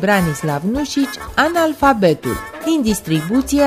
Branislav Nușici, Analfabetul. Din distribuție,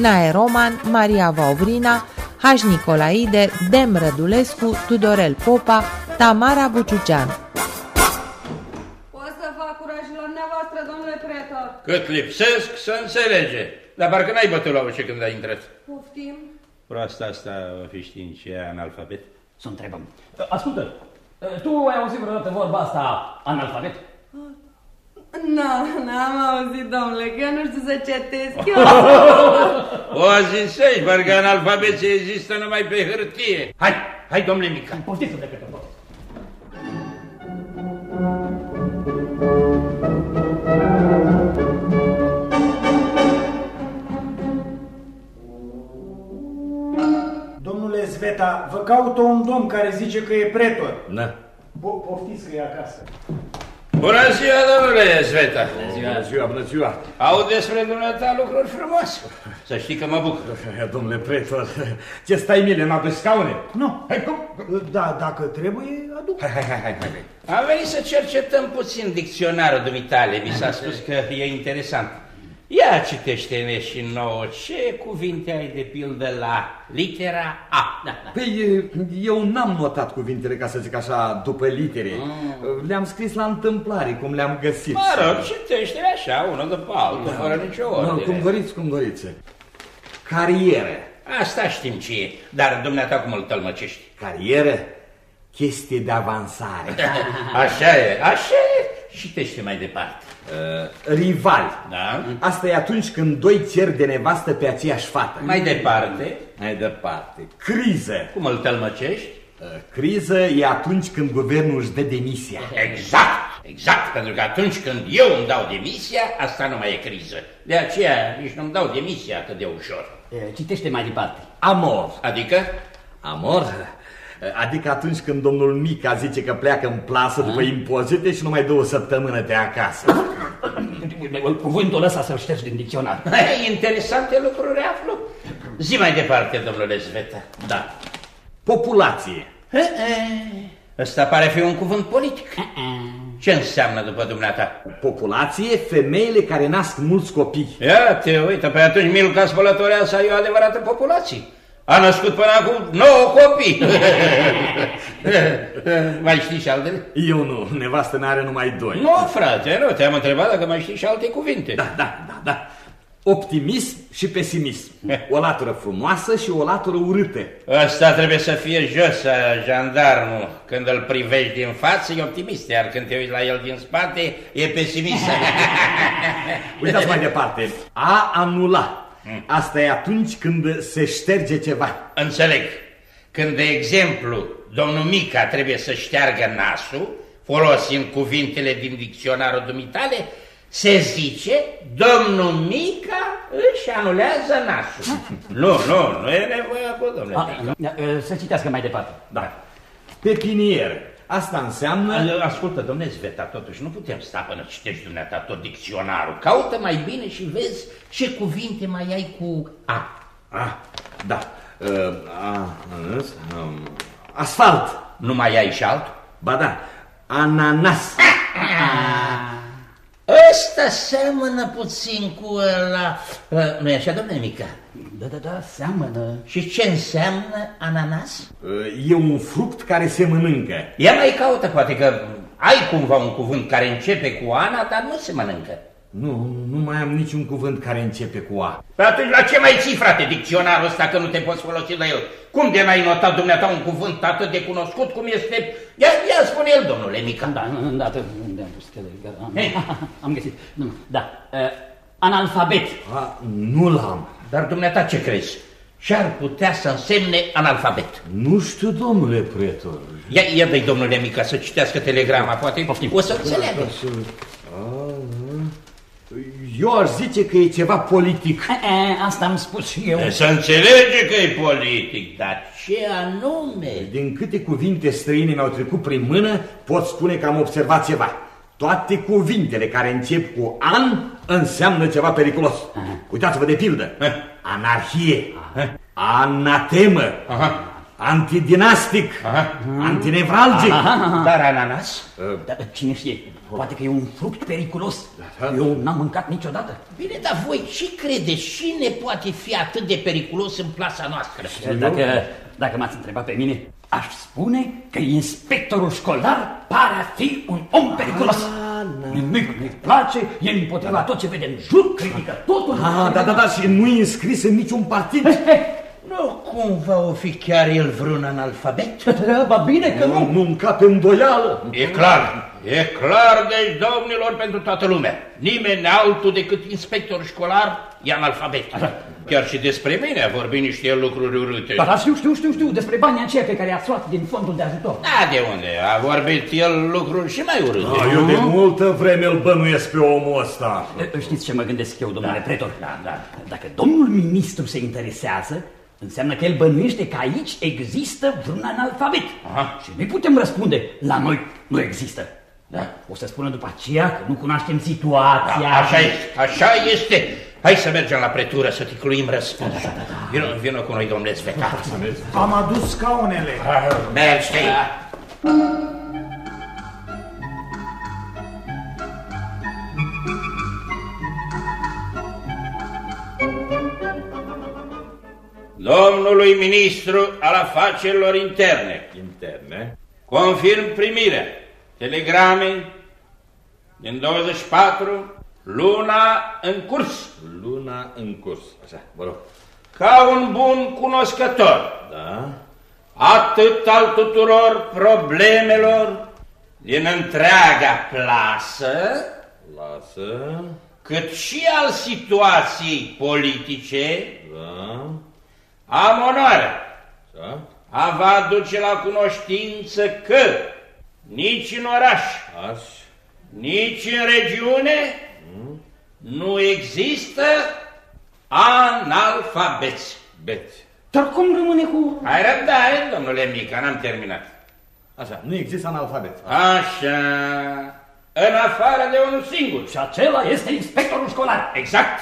Nae Roman, Maria Vauvrina, H. Nicolaide, Dem Rădulescu, Tudorel Popa, Tamara Buciucean. O să fac curaj la dumneavoastră, domnule pretor. Cât lipsesc să înțelege. Dar parcă n-ai bătut la ușă când ai intrat. Poftim. Proasta asta o fi știind ce e analfabet. Să întrebăm. Ascultă, tu ai auzit vreodată vorba asta analfabet? Nu, n-am auzit, domnule, că eu nu știu să citesc. Eu... O zisei, parcă analfabeții există numai pe hârtie. Hai, hai, domnule Mica. Poftiți, domnule pretor. Domnule Zveta, vă caută un domn care zice că e pretor. Da. Po- poftiți că e acasă. Bună ziua, domnule Zveta. Bună ziua, bună ziua. Aud despre dumneata lucruri frumoase. Să știi că mă bucur. Domnule pretor, ce stai mile, n pe scaune? Nu. Hai, cum? Da, dacă trebuie, aduc. Hai, hai, hai, hai, hai. Am venit să cercetăm puțin dicționarul dumitale. Mi s-a spus că e interesant. Ia citește-ne și nouă ce cuvinte ai de pildă la litera A. Da, da. Păi, eu n-am notat cuvintele, ca să zic așa, după litere. Le-am scris la întâmplare, cum le-am găsit. Mă rog, citește așa, unul după altul, fără nicio No, ordine. cum doriți, cum doriți. Carieră. Asta știm ce e, dar dumneata cum îl tălmăcești? Carieră? Chestie de avansare. Așa e, așa e. Citește mai departe. Uh, rival. Da? Asta e atunci când doi cer de nevastă pe aceeași fată. Mai departe, Mai departe. Criză. cum îl tălmăcești? Uh, Criză e atunci când guvernul își dă demisia. Exact, exact, pentru că atunci când eu îmi dau demisia, asta nu mai e criză. De aceea nici nu-mi dau demisia atât de ușor. E, Citește mai departe. Amor. Adică? Amor? Uh, Adică atunci când domnul Mica zice că pleacă în plasă după impozite și nu mai dă o săptămână de acasă. Cuvântul ăsta să-l ștergi din dicționar. Interesante lucruri aflu. Zi mai departe, domnule Zveta. Da. Populație. E, e, Ăsta pare fi un cuvânt politic. Ce înseamnă după dumneata? Populație, femeile care nasc mulți copii. Ia te uite, pe atunci Milca Spălătoreasa e o adevărată populație. A născut până acum 9 copii. mai știi și altele? Eu nu, nevastă n-are numai doi. Nu, frate, nu, te-am întrebat dacă mai știi și alte cuvinte. Da, da, da, da. Optimism și pesimism. O latură frumoasă și o latură urâtă. Ăsta trebuie să fie jos, jandarmul. Când îl privești din față, e optimist, iar când te uiți la el din spate, e pesimist. Uitați mai departe. A anula. Asta e atunci când se șterge ceva. Înțeleg. Când, de exemplu, domnul Mica trebuie să șteargă nasul, folosind cuvintele din dicționarul dumitale, se zice, domnul Mica își anulează nasul. nu, nu, nu e nevoie acolo, domnule A, Mica. e, Să citească mai departe. Da. Pepinier. Asta înseamnă... Ascultă, domnule Zveta, totuși nu putem sta până citești dumneata tot dicționarul. Caută mai bine și vezi ce cuvinte mai ai cu A. A, da. Uh, a, um, asfalt. Nu mai ai și altul? Ba da. Ananas. Ăsta seamănă puțin cu ăla... nu e așa, domnule Mica? Da, da, da, seamănă. Și ce înseamnă ananas? Uh, E un fruct care se mănâncă. Ia mai caută, poate că ai cumva un cuvânt care începe cu ana, dar nu se mănâncă. Nu, nu mai am niciun cuvânt care începe cu A. Pe atunci la ce mai ții, frate, dicționarul ăsta că nu te poți folosi la el? Cum de n-ai notat dumneata un cuvânt atât de cunoscut cum este... Ia, ia spune el, domnule Mica. Da, îndată, unde am pus telegram? Hei. Am găsit. Nu, da, e, analfabet. A, nu l-am. Dar dumneata ce crezi? Ce-ar putea să însemne analfabet? Nu știu, domnule pretor. Ia, ia dă domnule Mica să citească telegrama, poate Poftim. o să înțeleagă. Eu aș zice că e ceva politic. E, e, asta am spus și eu. Să înțelege că e politic, dar ce anume? Din câte cuvinte străine mi-au trecut prin mână, pot spune că am observat ceva. Toate cuvintele care încep cu an înseamnă ceva periculos. Uitați-vă de pildă. Eh. Anarhie. Anatemă. Aha. Antidinastic, antinevralgic. Dar ananas? Dar cine știe, poate că e un fruct periculos. Eu n-am mâncat niciodată. Bine, dar voi ce credeți? Cine poate fi atât de periculos în plasa noastră? Dacă, dacă m-ați întrebat pe mine, aș spune că inspectorul școlar pare a fi un om periculos. Nimic nu-i place, e împotriva tot ce vede în jur, critică totul. Ah, da, da, da, și nu e înscris în niciun partid. Nu cumva o fi chiar el vreun analfabet? Ba bine că nu. Nu încape îndoială. E clar, e clar, deci, domnilor, pentru toată lumea. Nimeni altul decât inspector școlar e analfabet. Chiar și despre mine a vorbit niște lucruri urâte. Ba, da, știu, știu, știu, știu, despre banii aceia pe care i-ați luat din fondul de ajutor. Da, de unde? A vorbit el lucruri și mai urâte. Ah, eu de multă vreme îl bănuiesc pe omul ăsta. E, Știți ce mă gândesc eu, domnule pretor? Da, da. Dacă domnul ministru se interesează, înseamnă că el bănuiește că aici există vreun analfabet. Aha. Și noi putem răspunde, la noi nu există. Da. O să spună după aceea că nu cunoaștem situația. Da, așa este, așa este. Hai să mergem la pretură să ticluim răspunsul. Vino, vino cu noi, domnule Zveta. Am adus scaunele. Mergi, te Domnului ministru al afacerilor interne, Interne. confirm primirea telegrame din 24, luna în curs. Luna în curs. Așa, vă rog. Ca un bun cunoscător, Da. atât al tuturor problemelor din întreaga plasă, Lasă. cât și al situației politice, Da. am onoarea Așa. a vă aduce la cunoștință că nici în oraș, Aș. nici în regiune nu există analfabeți. Beți. Dar cum rămâne cu... Hai răbdare, domnule Mica, n-am terminat. Așa, nu există analfabet. Așa, în afară de unul singur. Și acela este inspectorul școlar. Exact.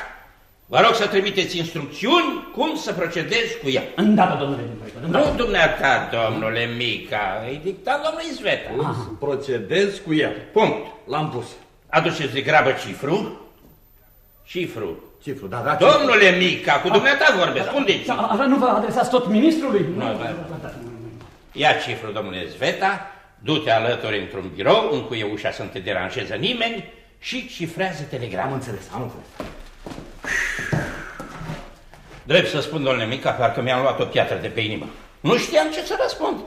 Vă rog să trimiteți instrucțiuni cum să procedezi cu ea. Îndată, domnule pretor, îndată. Nu dumneata, domnule Mica, îi dicta domnul Izveta. Cum să procedez cu el? Punct. L-am pus. Aduceți de grabă cifru. Cifru. Cifru, da, da. Domnule Mica, cu dumneata vorbesc, spuneți. Da, Așa nu vă adresați tot ministrului? Nu, da. Ia cifru, domnule Zveta, du-te alături într-un birou, încuie ușa să nu te deranjeze nimeni și cifrează Am telegramă. înțeles, am înțeles. Drept să spun, domnule Mica, parcă mi-am luat o piatră de pe inimă. Nu știam ce să răspund.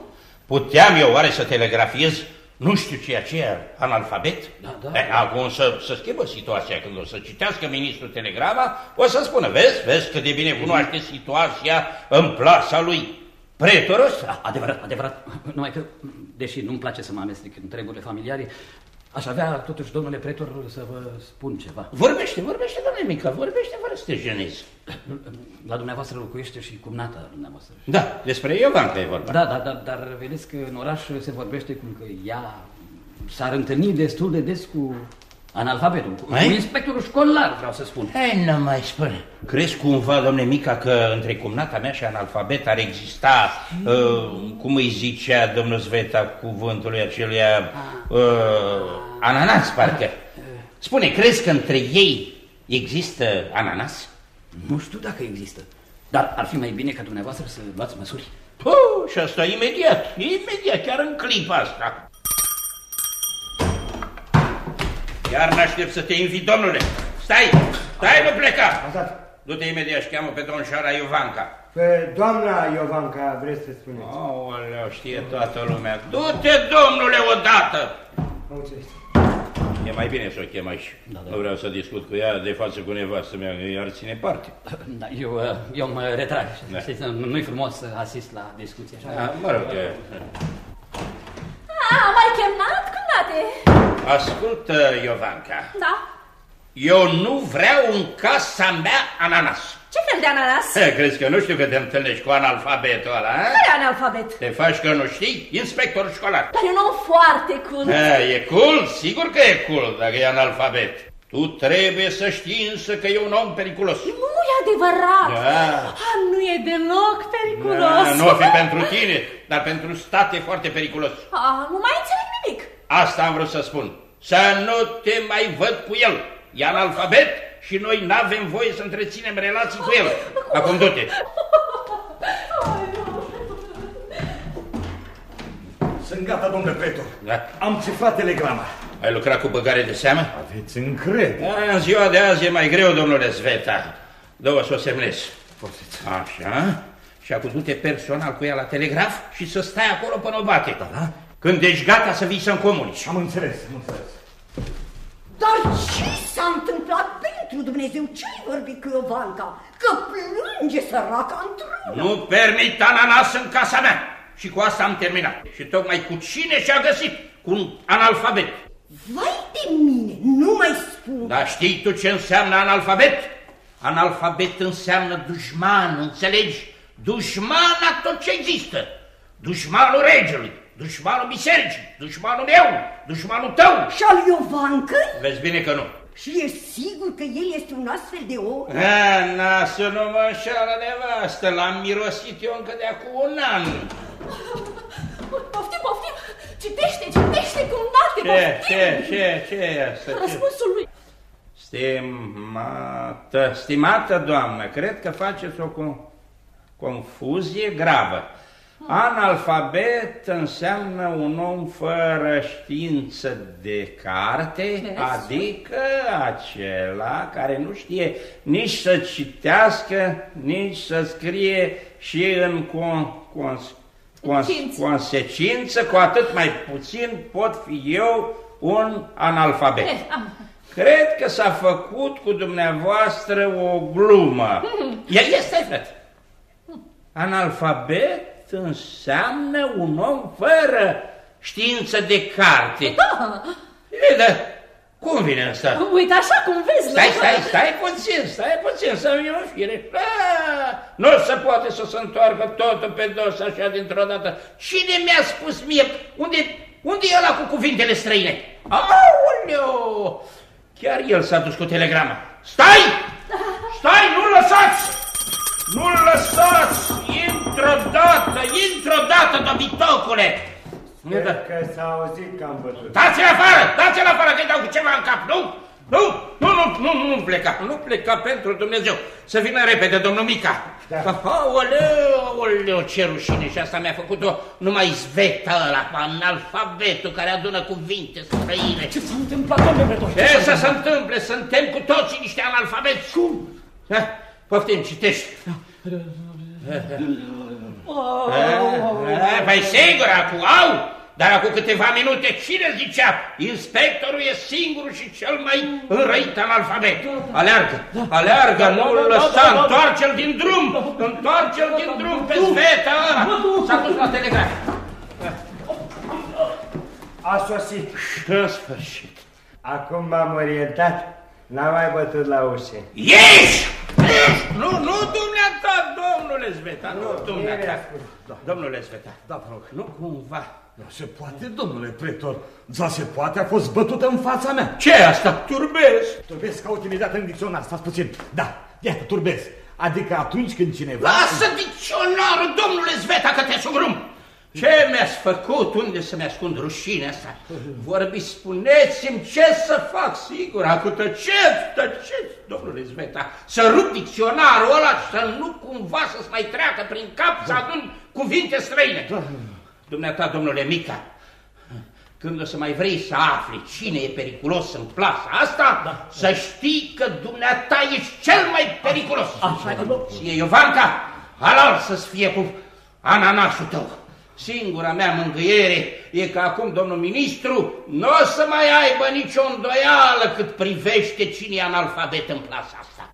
Puteam eu oare să telegrafiez nu știu ce e aceea, analfabet? Da, da. E, acum să, să schimbă situația. Când o să citească ministrul telegrama, o să spună, vezi, vezi cât de bine cunoaște situația în plasa lui. Pretorul ăsta. Da, adevărat, adevărat. Numai că, deși nu-mi place să mă amestec în treburile familiare, aș avea totuși, domnule pretor, să vă spun ceva. Vorbește, vorbește, domnule Mica, vorbește fără să te jenezi. La dumneavoastră locuiește și cumnata dumneavoastră. Da, despre Iovanca e vorba. Da, da, da, dar vedeți că în oraș se vorbește cum că ea s-ar întâlni destul de des cu analfabetul, cu, cu Mai? inspectorul școlar, vreau să spun. Hai, nu mai spune. Crezi cumva, domne Mica, că între cumnata mea și analfabet ar exista, uh, cum îi zicea domnul Zveta, cuvântului aceluia, uh, ananas, parcă. Spune, crezi că între ei există ananas? Nu știu dacă există, dar ar fi mai bine ca dumneavoastră să luați măsuri. Puh, și asta imediat, imediat, chiar în clipa asta. Chiar n-aștept să te invit, domnule. Stai, stai, nu pleca. Du-te imediat și cheamă pe domnșoara Iovanca. Pe doamna Iovanca, vreți să spuneți? Aoleu, știe toată lumea. Du-te, domnule, odată! Mulțumesc. E mai bine să o chem aici. Da, da. Nu vreau să discut cu ea de față cu nevastă mea, că ea ar ține parte. Da, eu, uh, eu mă retrag. Da. Știți, nu- nu-i frumos să asist la discuție așa. Da, mă rog, că... A, m-ai chemat, cumnate? Ascultă, Iovanca, Da. eu nu vreau în casa mea ananas. Ce fel de ananas? He, crezi că nu știu că te întâlnești cu analfabetul ăla, a? Care analfabet? Te faci că nu știi? Inspector școlar. Dar e un om foarte cool. He, e cool? Sigur că e cool dacă e analfabet. Tu trebuie să știi însă că e un om periculos. Nu e adevărat! Da. A, nu e deloc periculos! Da, nu o fi pentru tine, dar pentru stat e foarte periculos. A, nu mai înțeleg nimic! Asta am vrut să spun. Să nu te mai văd cu el. E analfabet și noi n-avem voie să întreținem relații cu el. Acum du-te. Sunt gata, domnule pretor. Da. Am cifrat telegrama. Ai lucrat cu băgare de seamă? Aveți încredere. Da, în ziua de azi e mai greu, domnule Zveta. Dă-o să o semnezi. Poftiți. Așa. Și acum du-te personal cu ea la telegraf și să stai acolo până o bate. Da, da. Când ești gata să vii să-mi comunici. Am înțeles, am înțeles. Dar ce s-a întâmplat pentru Dumnezeu? Ce-ai vorbit cu Iovanca? Că plânge săraca într Nu permit ananas în casa mea. Și cu asta am terminat. Și tocmai cu cine și-a găsit? Cu un analfabet. Vai de mine, nu mai spun. Dar știi tu ce înseamnă analfabet? Analfabet înseamnă dușman, înțelegi? Dușman a tot ce există. Dușmanul regelui, dușmanul bisericii, dușmanul meu, dușmanul tău. Și al Iovancă? Vezi bine că nu. Și e sigur că el este un astfel de om? A, nasul nu mă înșală nevastă, l-am mirosit eu încă de acum un an. Poftim, poftim! Citește, citește cu nate, Ce, poftim! ce, ce, ce e asta? Ce? Răspunsul lui. Stimată, stimată doamnă, cred că faceți o con- confuzie gravă. Analfabet înseamnă un om fără știință de carte, adică acela care nu știe nici să citească, nici să scrie și în con, cons, cons, Cință. consecință, cu atât mai puțin pot fi eu un analfabet. Eh, am. Cred că s-a făcut cu dumneavoastră o glumă. Ea este, frate. Analfabet înseamnă un om fără știință de carte. Da, E, dar cum vine asta? uite așa cum vezi. Stai, nu? stai, stai puțin, stai puțin, să-mi o fire. Ah, Nu se poate să se întoarcă totul pe dos așa dintr-o dată. Cine mi-a spus mie? Unde, unde e ăla cu cuvintele străine? Aoleu! Chiar el s-a dus cu telegrama. Stai! Stai, nu-l lăsați! Nu-l lăsați! Intră odată, intră odată, dobitocule! Sper că s-a auzit că am bătut. Dați-l afară! Dați-l afară că-i dau cu ceva în cap, nu? Nu, nu, nu, nu, nu, nu pleca, nu pleca pentru Dumnezeu. Să vină repede, domnul Mica. Da. Aoleu, aoleu, ce rușine și asta mi-a făcut-o numai zveta ăla, analfabetul care adună cuvinte străine. Ce s-a întâmplat, domnule pretor? Ce să se întâmple? Suntem cu toții niște analfabeți. Cum? Ha? Poftim, citești. Eh, Păi sigur, acum au, dar acum câteva minute cine zicea? Inspectorul e singurul și cel mai înrăit analfabet. Aleargă, aleargă, nu-l lăsa, întoarce-l din drum, întoarce-l din drum pe sveta ăla. S-a dus la telegraf. A sosit. În sfârșit. Acum m-am orientat. N-am mai bătut la ușă. Ieși! Ieși! Nu, nu, dumneata, domnule Zveta, nu, bine dumneata. spus. Domnule Zveta, Da, vă rog. nu cumva. Nu se poate, domnule pretor. Da, se poate, a fost bătută în fața mea. Ce e asta? Turbez? Turbez, caut imediat în dicționar, stați puțin. Da, iată, turbez. Adică atunci când cineva... Lasă dicționarul, domnule Zveta, că te sugrum! Ce mi-ați făcut? Unde să-mi ascund rușinea asta? Vorbiți, spuneți-mi ce să fac, sigur, acum tăceți, tăceți, domnule Zveta, să rup dicționarul ăla și să nu cumva să-ți mai treacă prin cap să adun cuvinte străine. Dumneata, domnule Mica, când o să mai vrei să afli cine e periculos în plasa asta, da. să știi că dumneata ești cel mai periculos. Ție, Iovanca, halal să-ți fie cu ananasul tău. Singura mea mângâiere e că acum domnul ministru nu o să mai aibă nicio îndoială cât privește cine e analfabet în plasa asta.